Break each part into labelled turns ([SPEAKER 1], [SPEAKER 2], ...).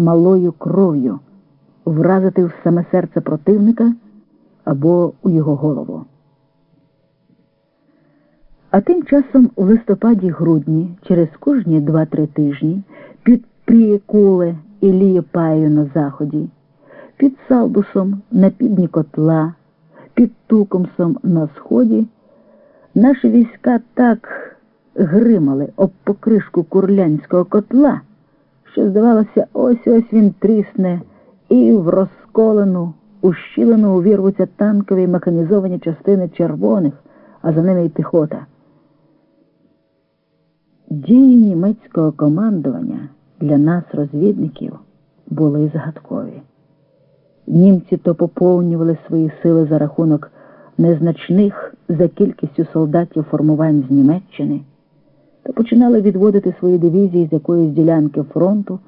[SPEAKER 1] малою кров'ю, вразити в саме серце противника або у його голову. А тим часом у листопаді-грудні, через кожні два-три тижні, під Прієкуле і Лієпаю на заході, під Салдусом на півдні котла, під Тукомсом на сході, наші війська так гримали об покришку курлянського котла, що, здавалося, ось ось він трісне і в розколену, ущілену увірвуться танкові механізовані частини червоних, а за ними й піхота. Дії німецького командування для нас, розвідників, були загадкові. Німці то поповнювали свої сили за рахунок незначних за кількістю солдатів формувань з Німеччини, то починали відводити свої дивізії з якоїсь ділянки фронту,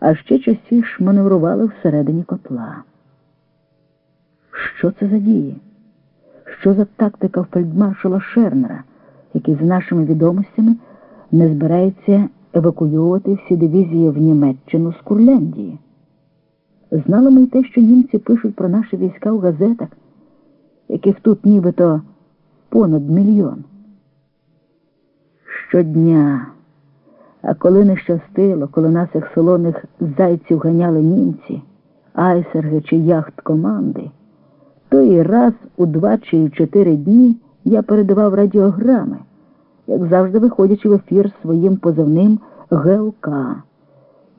[SPEAKER 1] а ще частіше маневрували всередині котла. Що це за дії? Що за тактика фельдмаршала Шернера, який за нашими відомостями не збирається евакуювати всі дивізії в Німеччину з Курляндії? Знали ми й те, що німці пишуть про наші війська в газетах, яких тут нібито понад мільйон. Щодня, а коли не щастило, коли нас, як солоних зайців, ганяли німці, айсерги чи яхт команди, то і раз у два чи чотири дні я передавав радіограми, як завжди виходячи в ефір своїм позивним ГЛК,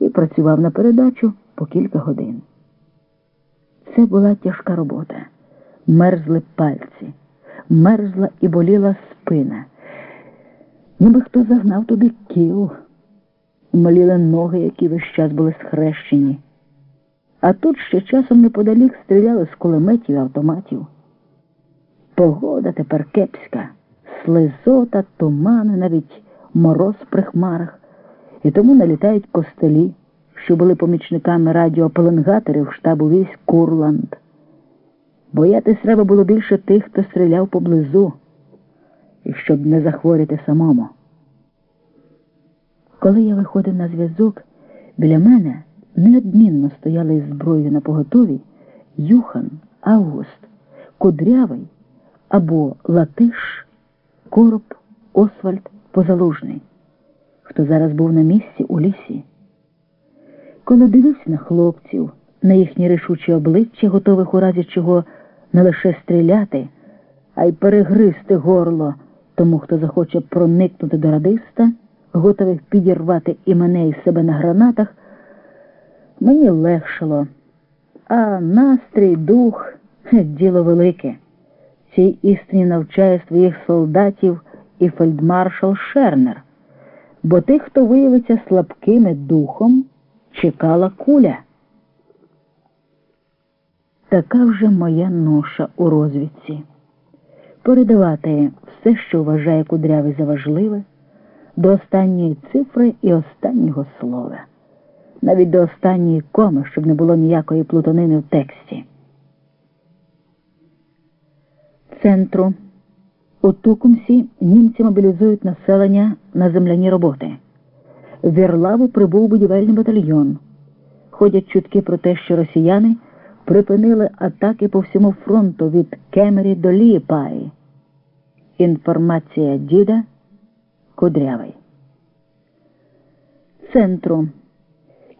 [SPEAKER 1] і працював на передачу по кілька годин. Це була тяжка робота. Мерзли пальці, мерзла і боліла спина. Ніби хто загнав туди кіл, моліли ноги, які весь час були схрещені. А тут ще часом неподалік стріляли з кулеметів і автоматів. Погода тепер кепська, слизота, тумани, навіть мороз при хмарах, і тому налітають костелі що були помічниками радіопеленгаторів штабу військ Курланд. Боятись треба було більше тих, хто стріляв поблизу, і щоб не захворіти самому. Коли я виходив на зв'язок, біля мене неодмінно стояли із зброєю на поготові Юхан, Август, Кудрявий або Латиш, Короб, Освальд, Позалужний, хто зараз був на місці у лісі. Коли дивився на хлопців, на їхні рішучі обличчя, готових у разі чого не лише стріляти, а й перегризти горло тому, хто захоче проникнути до радиста, готових підірвати і мене і себе на гранатах, мені легшало. А настрій, дух діло велике. Цій істині навчає своїх солдатів і фельдмаршал Шернер, бо тих, хто виявиться слабкими духом чекала куля. Така вже моя ноша у розвідці. Передавати все, що вважає кудрявий за важливе, до останньої цифри і останнього слова, навіть до останньої коми, щоб не було ніякої плутанини в тексті. Центру у Тукумсі німці мобілізують населення на земляні роботи. В Вірлаву прибув будівельний батальйон. Ходять чутки про те, що росіяни припинили атаки по всьому фронту від Кемері до Лієпаї. Інформація діда Кудрявий. Центру.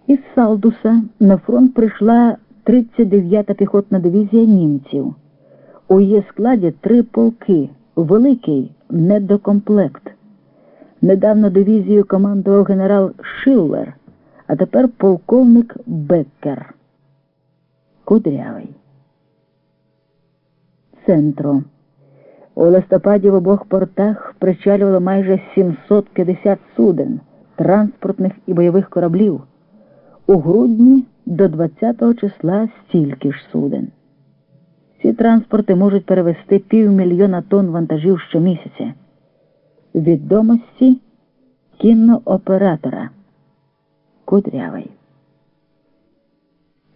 [SPEAKER 1] Із Салдуса на фронт прийшла 39-та піхотна дивізія німців. У її складі три полки, великий недокомплект. Недавно дивізію командував генерал Шиллер, а тепер полковник Беккер. Кудрявий. Центру. У листопаді в обох портах причалювало майже 750 суден, транспортних і бойових кораблів. У грудні до 20 числа стільки ж суден. Ці транспорти можуть перевести півмільйона тонн вантажів щомісяця відомості кінооператора Кудрявий.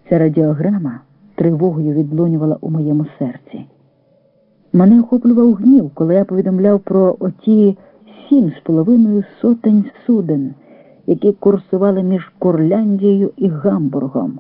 [SPEAKER 1] Ця радіограма тривогою відлунювала у моєму серці. Мене охоплював гнів, коли я повідомляв про оті сім з половиною сотень суден, які курсували між Курляндією і Гамбургом.